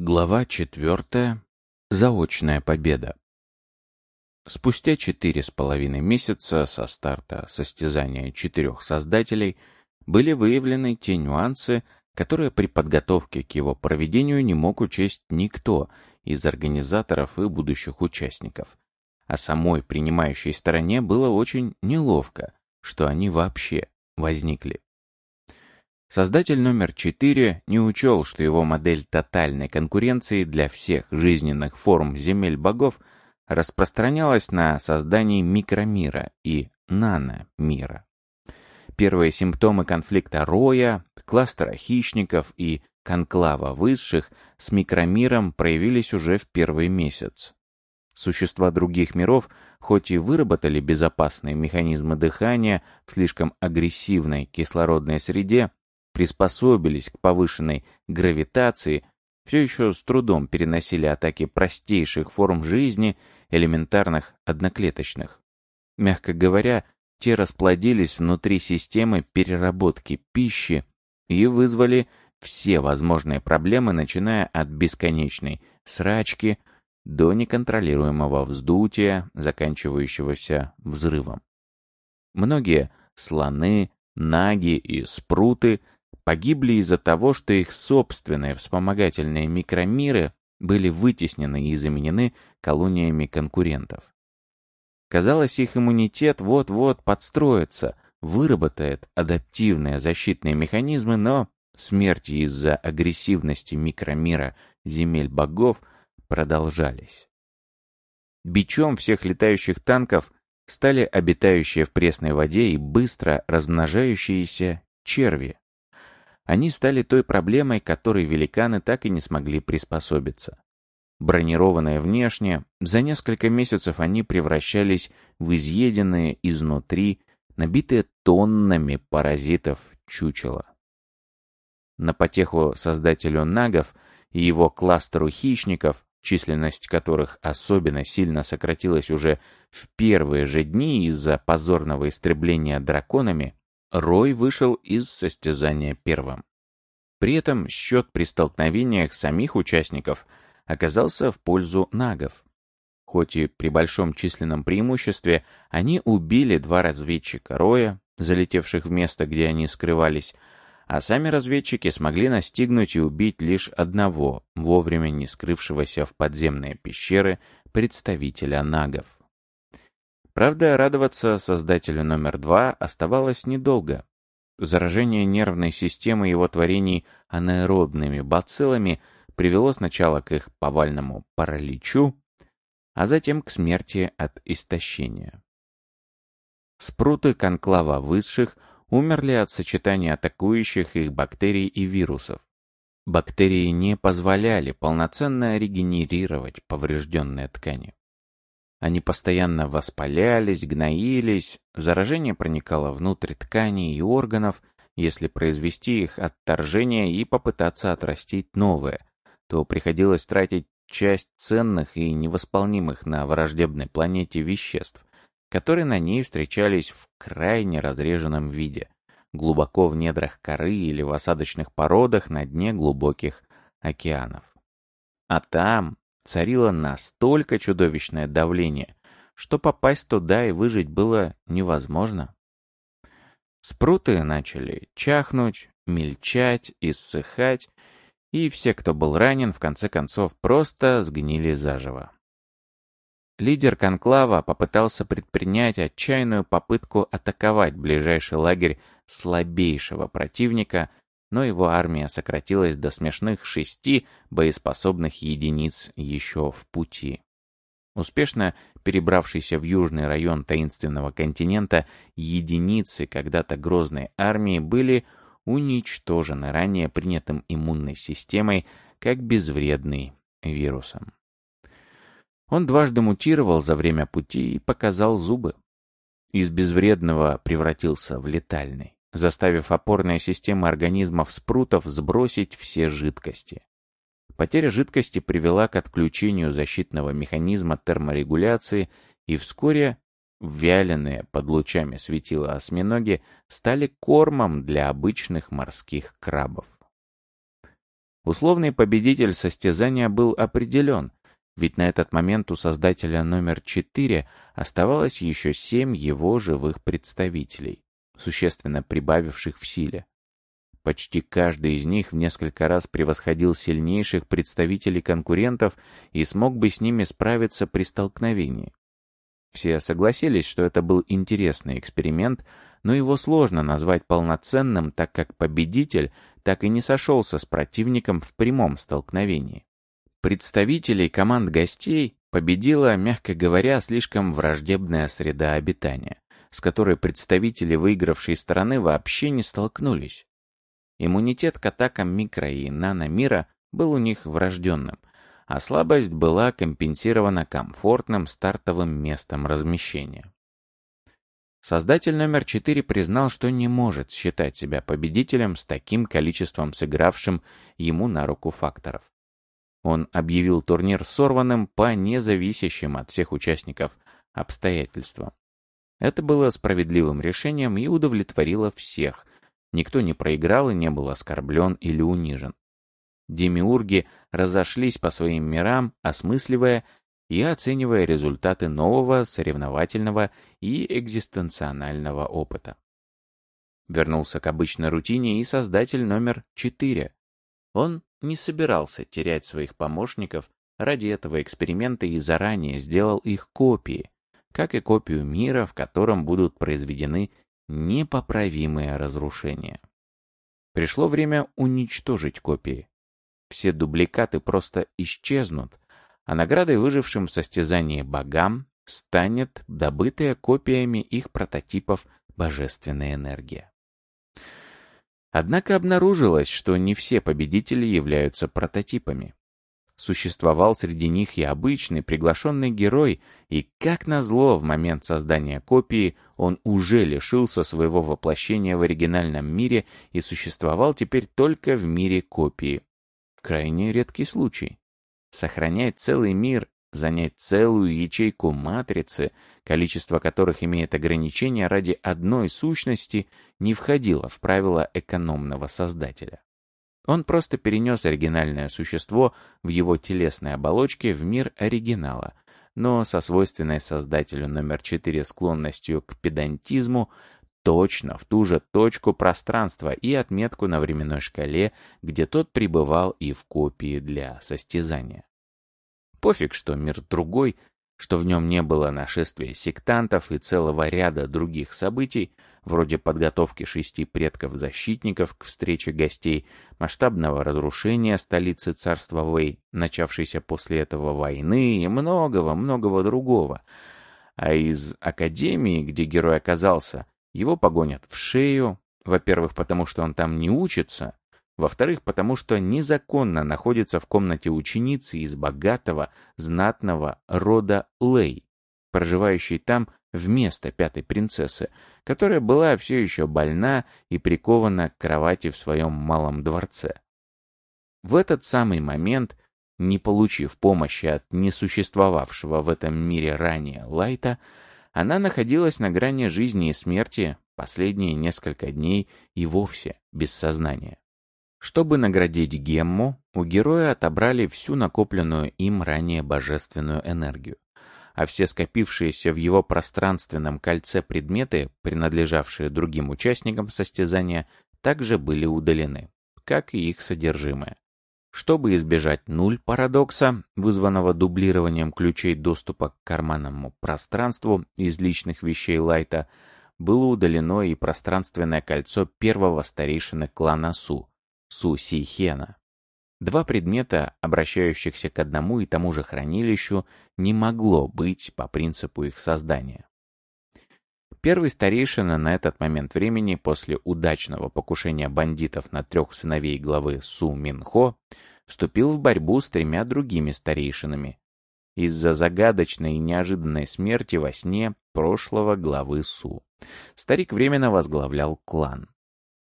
Глава четвертая. Заочная победа. Спустя четыре с половиной месяца со старта состязания четырех создателей были выявлены те нюансы, которые при подготовке к его проведению не мог учесть никто из организаторов и будущих участников. А самой принимающей стороне было очень неловко, что они вообще возникли. Создатель номер 4 не учел, что его модель тотальной конкуренции для всех жизненных форм земель богов распространялась на создание микромира и наномира. Первые симптомы конфликта роя, кластера хищников и конклава высших с микромиром проявились уже в первый месяц. Существа других миров, хоть и выработали безопасные механизмы дыхания в слишком агрессивной кислородной среде, приспособились к повышенной гравитации, все еще с трудом переносили атаки простейших форм жизни, элементарных одноклеточных. Мягко говоря, те расплодились внутри системы переработки пищи и вызвали все возможные проблемы, начиная от бесконечной срачки до неконтролируемого вздутия, заканчивающегося взрывом. Многие слоны, наги и спруты погибли из-за того, что их собственные вспомогательные микромиры были вытеснены и заменены колониями конкурентов. Казалось, их иммунитет вот-вот подстроится, выработает адаптивные защитные механизмы, но смерти из-за агрессивности микромира земель богов продолжались. Бичом всех летающих танков стали обитающие в пресной воде и быстро размножающиеся черви, они стали той проблемой, которой великаны так и не смогли приспособиться. Бронированные внешне, за несколько месяцев они превращались в изъеденные изнутри, набитые тоннами паразитов чучела. На потеху создателю нагов и его кластеру хищников, численность которых особенно сильно сократилась уже в первые же дни из-за позорного истребления драконами, Рой вышел из состязания первым. При этом счет при столкновениях самих участников оказался в пользу нагов. Хоть и при большом численном преимуществе, они убили два разведчика Роя, залетевших в место, где они скрывались, а сами разведчики смогли настигнуть и убить лишь одного, вовремя не скрывшегося в подземные пещеры, представителя нагов. Правда, радоваться создателю номер два оставалось недолго. Заражение нервной системы его творений анаэробными бациллами привело сначала к их повальному параличу, а затем к смерти от истощения. Спруты конклава высших умерли от сочетания атакующих их бактерий и вирусов. Бактерии не позволяли полноценно регенерировать поврежденные ткани. Они постоянно воспалялись, гноились, заражение проникало внутрь тканей и органов, если произвести их отторжение и попытаться отрастить новое, то приходилось тратить часть ценных и невосполнимых на враждебной планете веществ, которые на ней встречались в крайне разреженном виде, глубоко в недрах коры или в осадочных породах на дне глубоких океанов. А там, царило настолько чудовищное давление, что попасть туда и выжить было невозможно. Спруты начали чахнуть, мельчать, иссыхать, и все, кто был ранен, в конце концов просто сгнили заживо. Лидер конклава попытался предпринять отчаянную попытку атаковать ближайший лагерь слабейшего противника, но его армия сократилась до смешных шести боеспособных единиц еще в пути. Успешно перебравшийся в южный район таинственного континента единицы когда-то грозной армии были уничтожены ранее принятым иммунной системой как безвредный вирусом. Он дважды мутировал за время пути и показал зубы. Из безвредного превратился в летальный заставив опорные системы организмов спрутов сбросить все жидкости. Потеря жидкости привела к отключению защитного механизма терморегуляции, и вскоре вяленые под лучами светила осьминоги стали кормом для обычных морских крабов. Условный победитель состязания был определен, ведь на этот момент у создателя номер 4 оставалось еще семь его живых представителей, существенно прибавивших в силе. Почти каждый из них в несколько раз превосходил сильнейших представителей конкурентов и смог бы с ними справиться при столкновении. Все согласились, что это был интересный эксперимент, но его сложно назвать полноценным, так как победитель так и не сошелся с противником в прямом столкновении. Представителей команд гостей победила, мягко говоря, слишком враждебная среда обитания, с которой представители выигравшей стороны вообще не столкнулись. Иммунитет к атакам микро- и наномира был у них врожденным, а слабость была компенсирована комфортным стартовым местом размещения. Создатель номер 4 признал, что не может считать себя победителем с таким количеством сыгравшим ему на руку факторов. Он объявил турнир сорванным по независящим от всех участников обстоятельствам. Это было справедливым решением и удовлетворило всех. Никто не проиграл и не был оскорблен или унижен. Демиурги разошлись по своим мирам, осмысливая и оценивая результаты нового соревновательного и экзистенционального опыта. Вернулся к обычной рутине и создатель номер 4. Он не собирался терять своих помощников ради этого эксперимента и заранее сделал их копии, как и копию мира, в котором будут произведены непоправимые разрушения. Пришло время уничтожить копии. Все дубликаты просто исчезнут, а наградой выжившим в состязании богам станет добытая копиями их прототипов божественная энергия. Однако обнаружилось, что не все победители являются прототипами. Существовал среди них и обычный приглашенный герой, и, как назло, в момент создания копии он уже лишился своего воплощения в оригинальном мире и существовал теперь только в мире копии. Крайне редкий случай. Сохранять целый мир занять целую ячейку матрицы, количество которых имеет ограничения ради одной сущности, не входило в правила экономного создателя. Он просто перенес оригинальное существо в его телесной оболочке в мир оригинала, но со свойственной создателю номер 4 склонностью к педантизму точно в ту же точку пространства и отметку на временной шкале, где тот пребывал и в копии для состязания. Пофиг, что мир другой, что в нем не было нашествия сектантов и целого ряда других событий, вроде подготовки шести предков-защитников к встрече гостей, масштабного разрушения столицы царства Вэй, начавшейся после этого войны и многого-многого другого. А из Академии, где герой оказался, его погонят в шею, во-первых, потому что он там не учится, во-вторых, потому что незаконно находится в комнате ученицы из богатого, знатного рода Лей, проживающей там вместо пятой принцессы, которая была все еще больна и прикована к кровати в своем малом дворце. В этот самый момент, не получив помощи от несуществовавшего в этом мире ранее Лайта, она находилась на грани жизни и смерти последние несколько дней и вовсе без сознания. Чтобы наградить Гемму, у героя отобрали всю накопленную им ранее божественную энергию, а все скопившиеся в его пространственном кольце предметы, принадлежавшие другим участникам состязания, также были удалены, как и их содержимое. Чтобы избежать нуль парадокса, вызванного дублированием ключей доступа к карманному пространству из личных вещей Лайта, было удалено и пространственное кольцо первого старейшины клана Су, Су-Си-Хена. Два предмета, обращающихся к одному и тому же хранилищу, не могло быть по принципу их создания. Первый старейшина на этот момент времени после удачного покушения бандитов на трех сыновей главы Су Минхо вступил в борьбу с тремя другими старейшинами из-за загадочной и неожиданной смерти во сне прошлого главы Су. Старик временно возглавлял клан.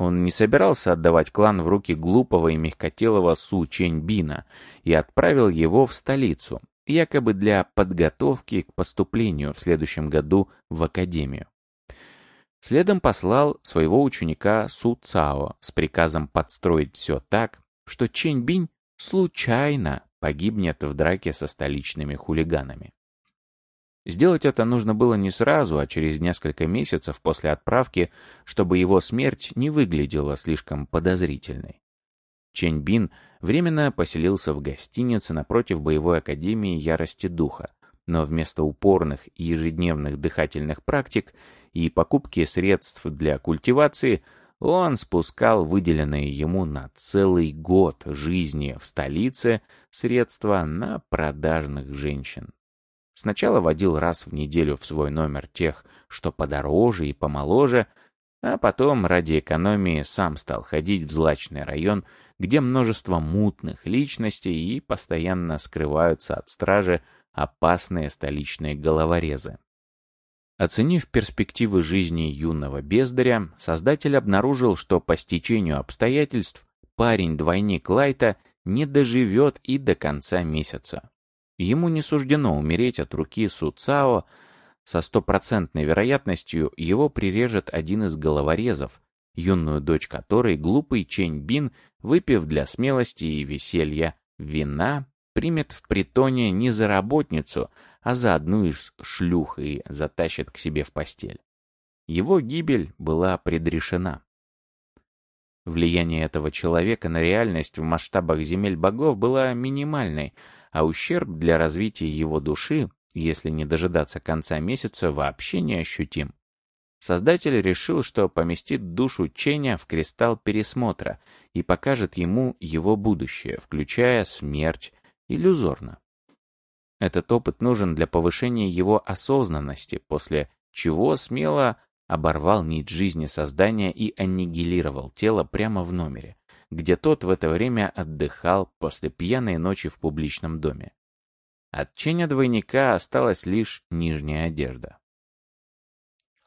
Он не собирался отдавать клан в руки глупого и мягкотелого Су Ченьбина и отправил его в столицу, якобы для подготовки к поступлению в следующем году в академию. Следом послал своего ученика Су Цао с приказом подстроить все так, что Чень Бинь случайно погибнет в драке со столичными хулиганами. Сделать это нужно было не сразу, а через несколько месяцев после отправки, чтобы его смерть не выглядела слишком подозрительной. Чень Бин временно поселился в гостинице напротив боевой академии ярости духа, но вместо упорных и ежедневных дыхательных практик и покупки средств для культивации он спускал выделенные ему на целый год жизни в столице средства на продажных женщин. Сначала водил раз в неделю в свой номер тех, что подороже и помоложе, а потом ради экономии сам стал ходить в злачный район, где множество мутных личностей и постоянно скрываются от стражи опасные столичные головорезы. Оценив перспективы жизни юного бездаря, создатель обнаружил, что по стечению обстоятельств парень-двойник Лайта не доживет и до конца месяца. Ему не суждено умереть от руки Су Цао, со стопроцентной вероятностью его прирежет один из головорезов, юную дочь которой глупый Чень Бин, выпив для смелости и веселья вина, примет в притоне не за работницу, а за одну из шлюх и затащит к себе в постель. Его гибель была предрешена. Влияние этого человека на реальность в масштабах земель богов было минимальной, а ущерб для развития его души, если не дожидаться конца месяца, вообще не ощутим. Создатель решил, что поместит душу Ченя в кристалл пересмотра и покажет ему его будущее, включая смерть, иллюзорно. Этот опыт нужен для повышения его осознанности, после чего смело оборвал нить жизни создания и аннигилировал тело прямо в номере, где тот в это время отдыхал после пьяной ночи в публичном доме. От Ченя двойника осталась лишь нижняя одежда.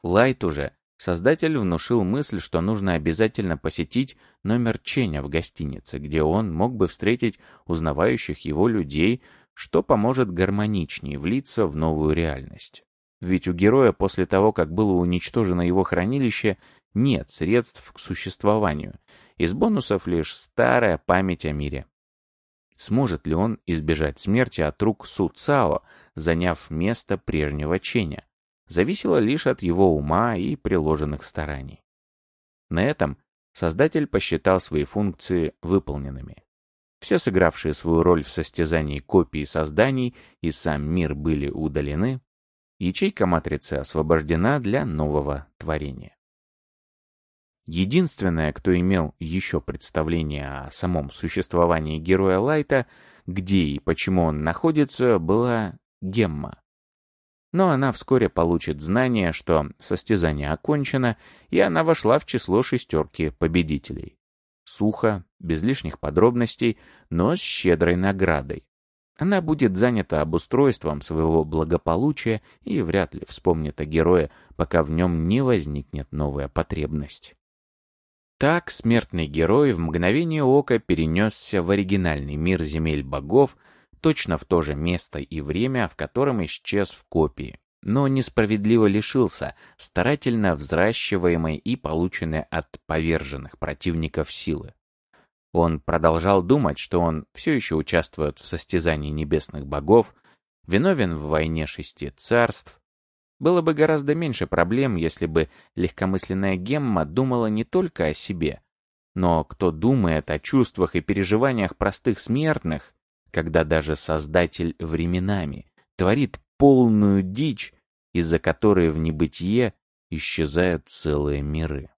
Лайт уже, создатель внушил мысль, что нужно обязательно посетить номер Ченя в гостинице, где он мог бы встретить узнавающих его людей, что поможет гармоничнее влиться в новую реальность. Ведь у героя после того, как было уничтожено его хранилище, нет средств к существованию, из бонусов лишь старая память о мире. Сможет ли он избежать смерти от рук Су Цао, заняв место прежнего Ченя? зависело лишь от его ума и приложенных стараний. На этом создатель посчитал свои функции выполненными. Все сыгравшие свою роль в состязании копий созданий и сам мир были удалены, ячейка матрицы освобождена для нового творения. Единственное, кто имел еще представление о самом существовании героя Лайта, где и почему он находится, была Гемма, но она вскоре получит знание, что состязание окончено, и она вошла в число шестерки победителей. Сухо, без лишних подробностей, но с щедрой наградой. Она будет занята обустройством своего благополучия и вряд ли вспомнит о герое, пока в нем не возникнет новая потребность. Так смертный герой в мгновение ока перенесся в оригинальный мир земель богов, точно в то же место и время, в котором исчез в копии, но несправедливо лишился старательно взращиваемой и полученной от поверженных противников силы. Он продолжал думать, что он все еще участвует в состязании небесных богов, виновен в войне шести царств. Было бы гораздо меньше проблем, если бы легкомысленная Гемма думала не только о себе, но кто думает о чувствах и переживаниях простых смертных, когда даже Создатель временами творит полную дичь, из-за которой в небытие исчезают целые миры.